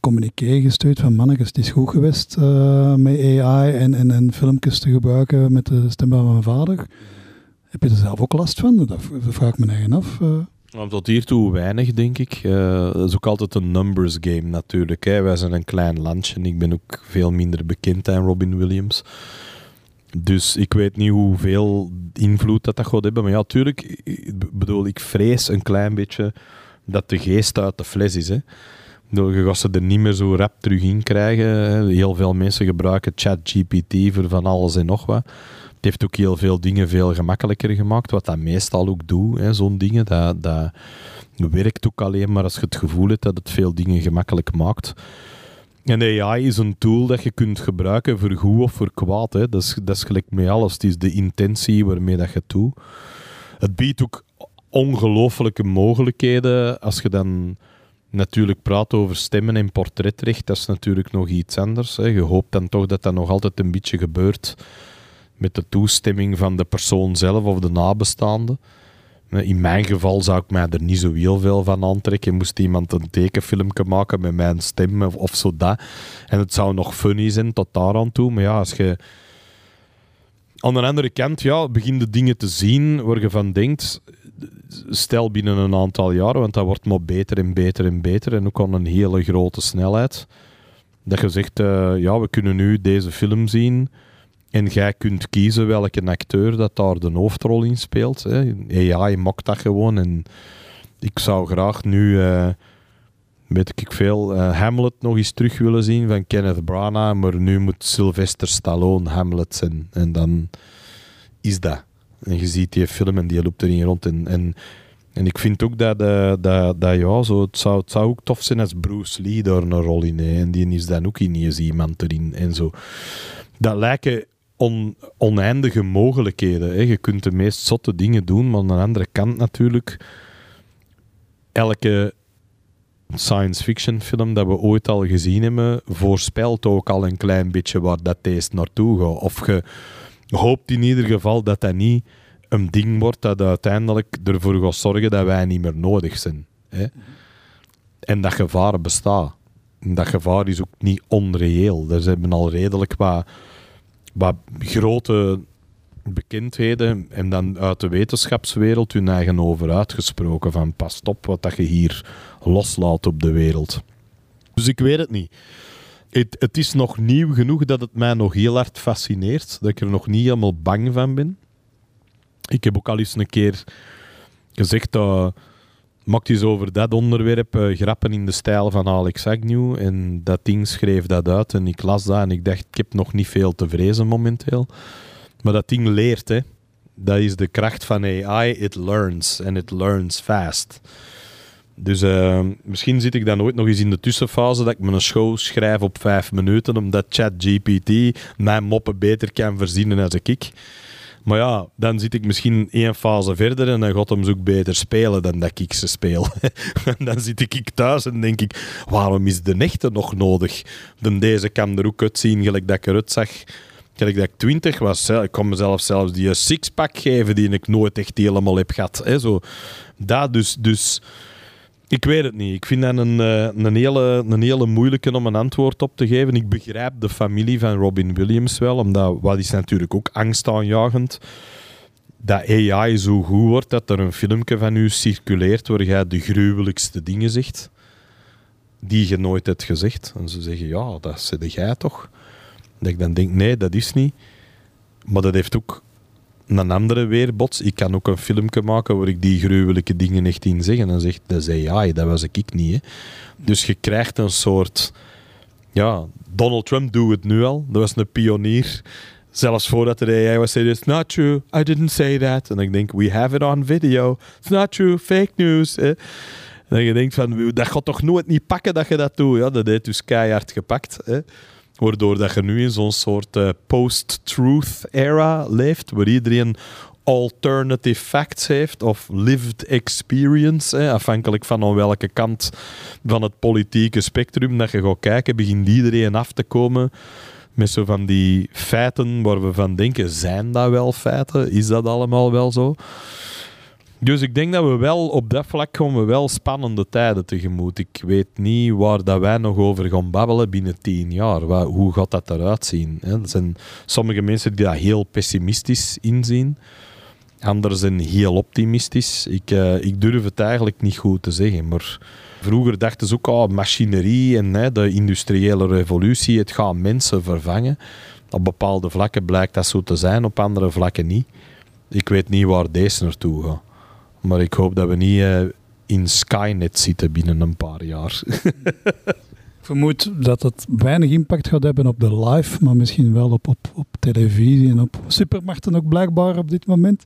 communiqué gestuurd van mannetjes, het is goed geweest eh, met AI en, en, en filmpjes te gebruiken met de stem van mijn vader. Heb je er zelf ook last van? Dat, vraag ik me eigen af. eh. Nou, Tot hiertoe weinig, denk ik. Eh, dat is ook altijd een numbers game natuurlijk. Hè. Wij zijn een klein landje en ik ben ook veel minder bekend dan Robin Williams. Dus ik weet niet hoeveel invloed dat, dat gaat hebben. Maar ja, tuurlijk, bedoel, ik vrees een klein beetje dat de geest uit de fles is. Hè. Je gaat ze er niet meer zo rap terug in krijgen. Heel veel mensen gebruiken ChatGPT voor van alles en nog wat. Het heeft ook heel veel dingen veel gemakkelijker gemaakt, wat dat meestal ook doet, zo'n dingen. Dat, dat werkt ook alleen maar als je het gevoel hebt dat het veel dingen gemakkelijk maakt. En AI is een tool dat je kunt gebruiken voor goed of voor kwaad. Hè. Dat, is, dat is gelijk met alles. Het is de intentie waarmee dat je het doet. Het biedt ook ongelooflijke mogelijkheden als je dan natuurlijk praat over stemmen en portretrecht. Dat is natuurlijk nog iets anders. Hè. Je hoopt dan toch dat dat nog altijd een beetje gebeurt met de toestemming van de persoon zelf of de nabestaanden. In mijn geval zou ik mij er niet zo heel veel van aantrekken. Moest iemand een tekenfilmpje maken met mijn stem of, of zo dat. En het zou nog funny zijn tot daar aan toe. Maar ja, als je... Aan de andere kant, ja, begin de dingen te zien waar je van denkt... Stel binnen een aantal jaren, want dat wordt maar beter en beter en beter. En ook aan een hele grote snelheid. Dat je zegt, eh, ja, we kunnen nu deze film zien... En jij kunt kiezen welke acteur dat daar de hoofdrol in speelt. Hè. AI maakt dat gewoon. En ik zou graag nu, eh, weet ik veel, eh, Hamlet nog eens terug willen zien van Kenneth Branagh. Maar nu moet Sylvester Stallone Hamlet zijn. En dan is dat. En je ziet die film en die loopt erin rond. En, en, en ik vind ook dat, eh, dat, dat ja, zo, het, zou, het zou ook tof zijn als Bruce Lee daar een rol in heeft. En die is dan ook ineens iemand erin. En zo. Dat lijken on, oneindige mogelijkheden. Hè. Je kunt de meest zotte dingen doen, maar aan de andere kant natuurlijk, elke science fiction film dat we ooit al gezien hebben, voorspelt ook al een klein beetje waar dat deze naartoe gaat. Of je hoopt in ieder geval dat dat niet een ding wordt dat uiteindelijk ervoor gaat zorgen dat wij niet meer nodig zijn. Hè. En dat gevaar bestaat. Dat gevaar is ook niet onreëel. Er zijn al redelijk wat wat grote bekendheden en dan uit de wetenschapswereld hun eigen over uitgesproken van pas op wat dat je hier loslaat op de wereld. Dus ik weet het niet. Het, het is nog nieuw genoeg dat het mij nog heel hard fascineert, dat ik er nog niet helemaal bang van ben. Ik heb ook al eens een keer gezegd dat maakt eens over dat onderwerp uh, grappen in de stijl van Alex Agnew. En dat ding schreef dat uit en ik las dat en ik dacht, ik heb nog niet veel te vrezen momenteel. Maar dat ding leert, hè. Dat is de kracht van AI. It learns. En it learns fast. Dus uh, misschien zit ik dan ooit nog eens in de tussenfase dat ik een show schrijf op vijf minuten, omdat ChatGPT mijn moppen beter kan verzinnen dan ik. Maar ja, dan zit ik misschien één fase verder en dan gaat hem ze ook beter spelen dan dat ik ze speel. *laughs* en dan zit ik thuis en denk ik, waarom is de echte nog nodig? Dan deze kan er ook uitzien, gelijk dat ik eruit zag. Gelijk dat ik twintig was, ik kon mezelf zelfs die sixpack geven die ik nooit echt helemaal heb gehad. Hè, zo. Dat dus... dus ik weet het niet. Ik vind dat een, eh, een, hele, een hele moeilijke om een antwoord op te geven. Ik begrijp de familie van Robin Williams wel, omdat wat is natuurlijk ook angstaanjagend. Dat AI zo goed wordt dat er een filmpje van u circuleert waar jij de gruwelijkste dingen zegt die je nooit hebt gezegd. En ze zeggen, ja, dat zeg jij toch? Dat ik dan denk, nee, dat is niet. Maar dat heeft ook een andere weerbots. Ik kan ook een filmpje maken waar ik die gruwelijke dingen echt in zeg. En dan zegt dat is AI, dat was ik niet. Hè. Dus je krijgt een soort... Ja, Donald Trump doet het nu al. Dat was een pionier. Zelfs voordat de AI was, zei it's not true, I didn't say that. En ik denk, we have it on video. It's not true, fake news. Hè. En je denkt van, dat gaat toch nooit niet pakken dat je dat doet. Ja, dat heeft dus keihard gepakt. Hè. Waardoor dat je nu in zo'n soort uh, post-truth era leeft, waar iedereen alternative facts heeft of lived experience, afhankelijk van aan welke kant van het politieke spectrum dat je gaat kijken, begint iedereen af te komen met zo van die feiten waar we van denken, zijn dat wel feiten? Is dat allemaal wel zo? Dus ik denk dat we wel op dat vlak komen we wel spannende tijden tegemoet. Ik weet niet waar dat wij nog over gaan babbelen binnen tien jaar. Hoe gaat dat eruit zien? Er zijn sommige mensen die dat heel pessimistisch inzien. Anderen zijn heel optimistisch. Ik, uh, ik durf het eigenlijk niet goed te zeggen. Maar vroeger dachten ze ook, oh, machinerie en hè, de industriële revolutie, het gaat mensen vervangen. Op bepaalde vlakken blijkt dat zo te zijn, op andere vlakken niet. Ik weet niet waar deze naartoe gaat. Maar ik hoop dat we niet uh, in Skynet zitten binnen een paar jaar. ik vermoed dat het weinig impact gaat hebben op de live, maar misschien wel op, op, op televisie en op supermarkten ook blijkbaar op dit moment.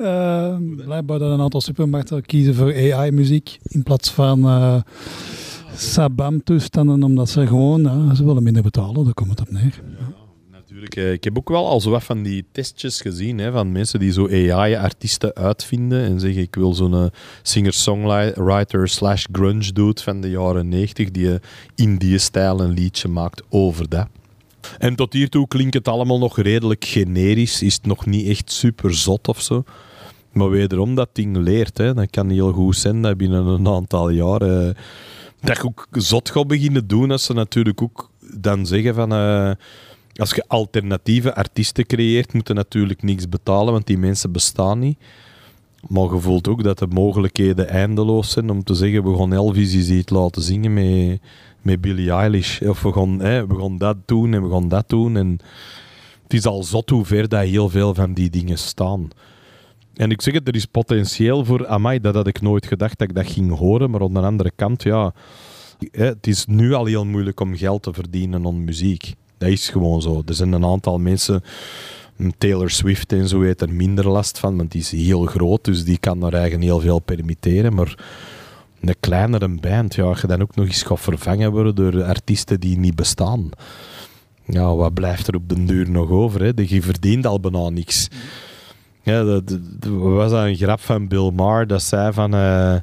Uh, blijkbaar dat een aantal supermarkten kiezen voor AI-muziek in plaats van uh, Sabam-toestanden, omdat ze gewoon, ze willen minder betalen, daar komt het op neer. Eh, ik heb ook wel al zo wat van die testjes gezien hè, van mensen die zo AI-artiesten uitvinden en zeggen ik wil zo'n uh, singer-songwriter slash grunge dude van de jaren 90 die uh, in die stijl een liedje maakt over dat. En tot hiertoe klinkt het allemaal nog redelijk generisch, is het nog niet echt super zot of zo. Maar wederom, dat ding leert. Hè. Dat kan heel goed zijn dat binnen een aantal jaren dat je ook zot gaat beginnen doen als ze natuurlijk ook dan zeggen van als je alternatieve artiesten creëert, moet je natuurlijk niks betalen, want die mensen bestaan niet. Maar je voelt ook dat de mogelijkheden eindeloos zijn om te zeggen, we gaan Elvis iets laten zingen met, met Billie Eilish. Of we gaan, hè, we gaan dat doen en we gaan dat doen. En het is al zot hoe ver dat heel veel van die dingen staan. En ik zeg het, er is potentieel voor Amai, dat had ik nooit gedacht dat ik dat ging horen. Maar aan de andere kant, ja, het is nu al heel moeilijk om geld te verdienen aan muziek. Dat is gewoon zo. Er zijn een aantal mensen, Taylor Swift en zo, heeft er minder last van, want die is heel groot, dus die kan er eigenlijk heel veel permitteren. Maar een kleinere band, ja, je dan ook nog eens gaat vervangen worden door artiesten die niet bestaan. Ja, wat blijft er op den duur nog over? Hè? Verdient al bijna niks. Ja, dat, was dat een grap van Bill Maher, dat zei van... Uh,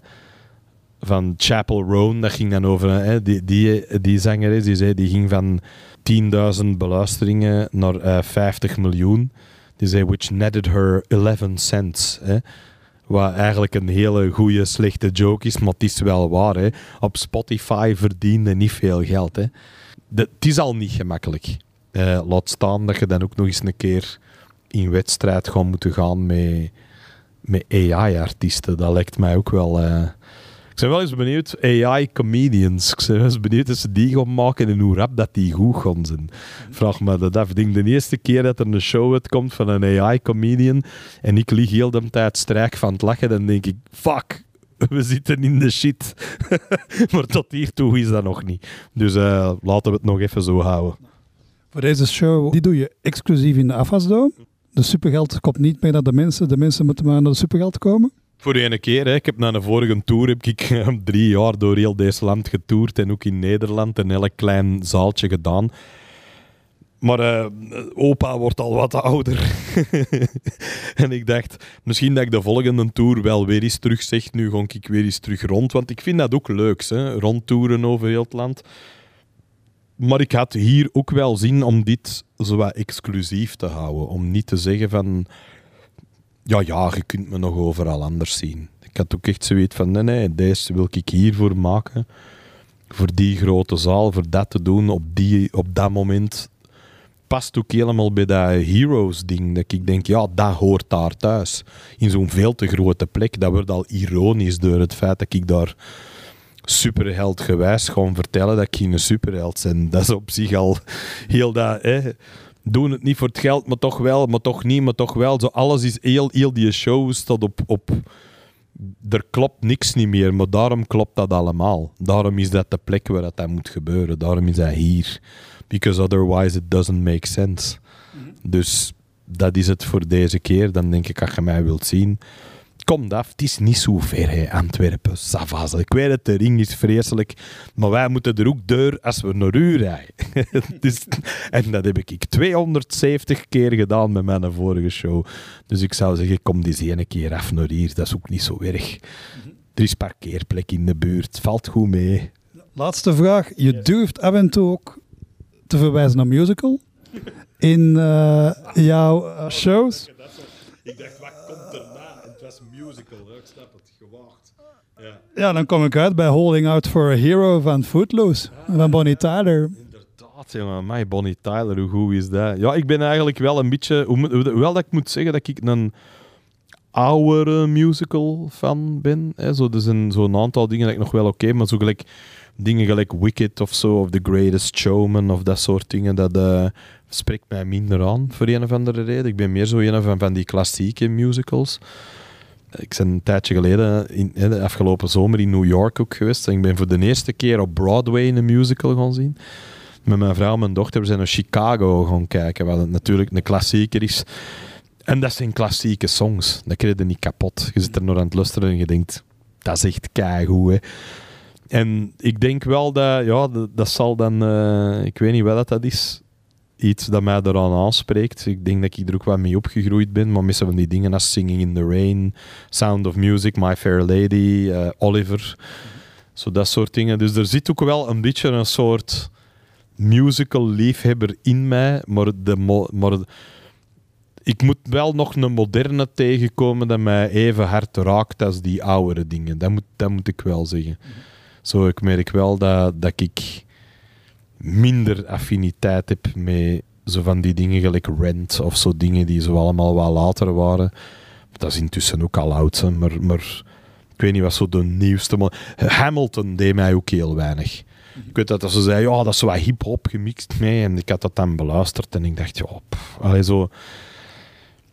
van Chapel Roan, dat ging dan over... Hè, die, die, die zanger is, die zei, die ging van 10.000 beluisteringen naar uh, eh, 50 miljoen. Die zei, which netted her 11 cents. Hè. Wat eigenlijk een hele goede, slechte joke is, maar het is wel waar. Hè. Op Spotify verdiende niet veel geld. Hè. het is al niet gemakkelijk. Uh, laat staan dat je dan ook nog eens een keer in wedstrijd gaan moeten gaan met, met AI-artiesten. Dat lijkt mij ook wel... eh, ik ben wel eens benieuwd, AI-comedians. Ik ben wel eens benieuwd of ze die gaan maken en hoe rap dat die goed gaan zijn. Vraag me dat af. Denk de eerste keer dat er een show uitkomt van een AI-comedian en ik lig heel de tijd strijk van het lachen, dan denk ik, fuck, we zitten in de shit. *laughs* maar tot hiertoe is dat nog niet. Dus eh, laten we het nog even zo houden. Voor deze show, die doe je exclusief in de afwasdome. De supergeld komt niet meer naar de mensen. De mensen moeten maar naar de supergeld komen. Voor ene keer, hè. ik heb na de vorige tour heb ik *laughs* eh, drie jaar door heel deze land getoerd en ook in Nederland en elk klein zaaltje gedaan. Maar eh, opa wordt al wat ouder. *laughs* en ik dacht, misschien dat ik de volgende tour wel weer eens terug zeg. Nu ga ik weer eens terug rond. Want ik vind dat ook leuk, rondtoeren over heel het land. Maar ik had hier ook wel zin om dit zo wat exclusief te houden. Om niet te zeggen van... Ja, ja, je kunt me nog overal anders zien. Ik had ook echt zoiets van... Nee, nee, deze wil ik hiervoor maken. Voor die grote zaal, voor dat te doen op, die, op dat moment past ook helemaal bij dat heroes-ding. Dat ik denk, ja, dat hoort daar thuis. In zo'n veel te grote plek. Dat wordt al ironisch door het feit dat ik daar superheldgewijs gewoon vertellen dat ik geen superheld ben. Dat is op zich al heel dat... doen het niet voor het geld, maar toch wel, maar toch niet, maar toch wel. Zo alles is heel, heel die show staat op, op... Er klopt niks niet meer, maar daarom klopt dat allemaal. Daarom is dat de plek waar dat, dat moet gebeuren. Daarom is dat hier. Because otherwise it doesn't make sense. Dus dat is het voor deze keer. Dan denk ik, als je mij wilt zien, kom af. Het is niet zo ver, hè, Antwerpen, Savas. Ik weet het, de ring is vreselijk. Maar wij moeten er ook deur als we naar u rijden. *laughs* dus, en dat heb ik 270 keer gedaan met mijn vorige show. Dus ik zou zeggen, kom die ene keer af naar hier. Dat is ook niet zo erg. Er is parkeerplek in de buurt. Valt goed mee. Laatste vraag. Je durft af en toe ook te verwijzen naar musical in eh, jouw eh, shows. Ik dacht, wat komt erna? Was musical, ik snap het, gewaagd. Ja. Ja, dan kom ik uit bij Holding Out for a Hero van Footloose, van Bonnie Tyler. Inderdaad, jongen. My Bonnie Tyler, hoe goed is dat? Ja, ik ben eigenlijk wel een beetje... Hoewel dat ik moet zeggen dat ik een oudere musical fan ben. Hè. Zo, er zijn zo'n aantal dingen dat ik nog wel oké, maar zo gelijk dingen gelijk Wicked of zo, of The Greatest Showman, of dat soort dingen, dat eh, spreekt mij minder aan, voor een of andere reden. Ik ben meer zo een van, van die klassieke musicals. Ik ben een tijdje geleden, in, de afgelopen zomer, in New York ook geweest. En ik ben voor de eerste keer op Broadway een musical gaan zien. Met mijn vrouw en mijn dochter. We zijn naar Chicago gaan kijken, wat natuurlijk een klassieker is. En dat zijn klassieke songs. Dat krijg je niet kapot. Je zit er nog aan het luisteren en je denkt, dat is echt keigoed. En ik denk wel dat, ja, dat, zal dan, eh, ik weet niet wat dat is, iets dat mij eraan aanspreekt. Ik denk dat ik er ook wat mee opgegroeid ben, maar zo van die dingen als Singing in the Rain, Sound of Music, My Fair Lady, eh, Oliver, zo dat soort dingen. Dus er zit ook wel een beetje een soort musical liefhebber in mij, maar, de maar ik moet wel nog een moderne tegenkomen dat mij even hard raakt als die oudere dingen. Dat moet, dat moet ik wel zeggen. Zo, ik merk wel dat, dat ik minder affiniteit heb met zo van die dingen gelijk Rent of zo dingen die zo allemaal wat later waren. Dat is intussen ook al oud, hè, maar, maar ik weet niet wat zo de nieuwste... Maar Hamilton deed mij ook heel weinig. Ik weet dat dat ze zei, ja, dat is wat hip-hop gemixt mee. En ik had dat dan beluisterd en ik dacht, ja, pff, allee, zo...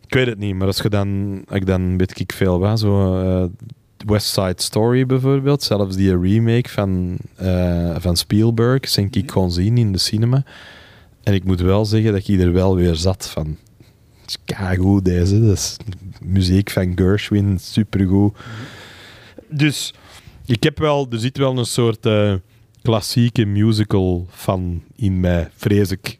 Ik weet het niet, maar als je dan, ik dan weet ik veel wat, zo eh, West Side Story bijvoorbeeld, zelfs die remake van, eh, van Spielberg, zijn ik gewoon zien in de cinema. En ik moet wel zeggen dat ik er wel weer zat van. Het is keigoed deze, dat is muziek van Gershwin, supergoed. Dus ik heb wel, er zit wel een soort eh, klassieke musical van in mij, vrees ik.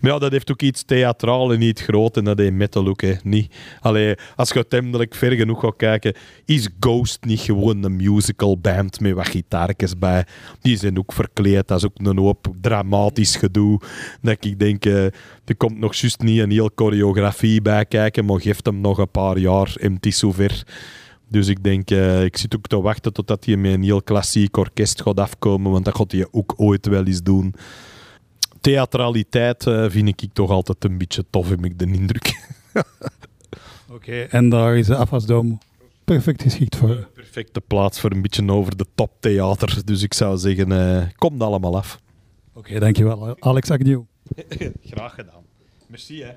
Maar ja, dat heeft ook iets theatraal en niet groot en dat heeft metal ook. Niet. Allee, als je uiteindelijk ver genoeg gaat kijken, is Ghost niet gewoon een musical band met wat gitaartjes bij. Die zijn ook verkleed, dat is ook een hoop dramatisch gedoe. Dat ik denk, eh, er komt nog juist niet een heel choreografie bij kijken, maar geeft hem nog een paar jaar en het zover. Dus ik denk, eh, ik zit ook te wachten totdat hij met een heel klassiek orkest gaat afkomen, want dat gaat hij ook ooit wel eens doen. Theatraliteit eh, vind ik toch altijd een beetje tof, heb ik de indruk. *laughs* Oké, en daar is de Afasdome perfect geschikt voor. Perfecte plaats voor een beetje over de top theater. Dus ik zou zeggen, eh kom allemaal af. Oké, dankjewel. Alex Agnew. *laughs* Graag gedaan. Merci hè.